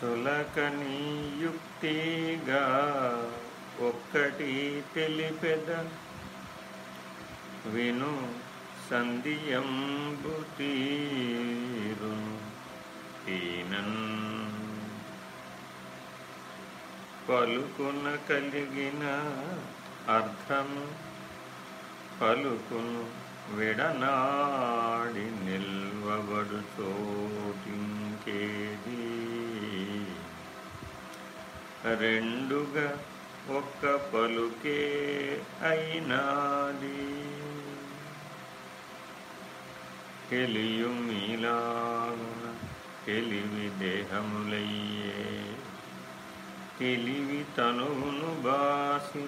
సులకని యుక్తిగా ఒక్కటి తెలిపెద విను సంధియంబు తీరును ఈనన్ పలుకున కలిగిన అర్థము పలుకును విడనాడి నిల్వబడు చోటింకేది? రెండుగా ఒక్క పలుకే అయినాది. తెలియు మీలాగున తెలివి దేహములయ్యే. తెలివి తనువును బాసి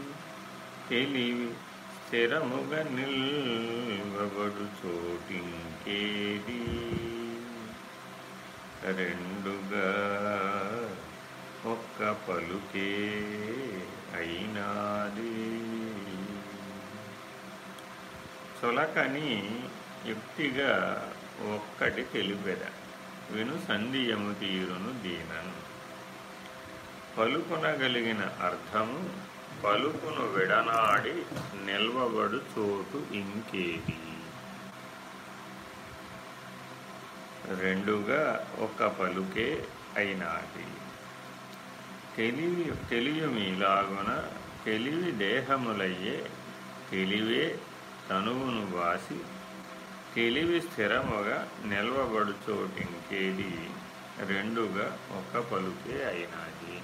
తెలివి స్థిరముగా నిల్వబడు చోటింకేది? రెండుగా పలుకే అయినాది. సొలకని యుక్తిగా ఒక్కటి తెలిపెద. విను సంధియము తీరును దీనను. పలుకునగలిగిన అర్థము పలుకును విడనాడి నిల్వబడు చోటు ఇంకేది. రెండుగా ఒక పలుకే అయినాది. తెలివి తెలియమిలాగున తెలివి దేహములయ్యే తెలివే తనువును వాసి తెలివి స్థిరముగా నిల్వబడుచోటింకేది? రెండుగా ఒక పలుకే అయినాది.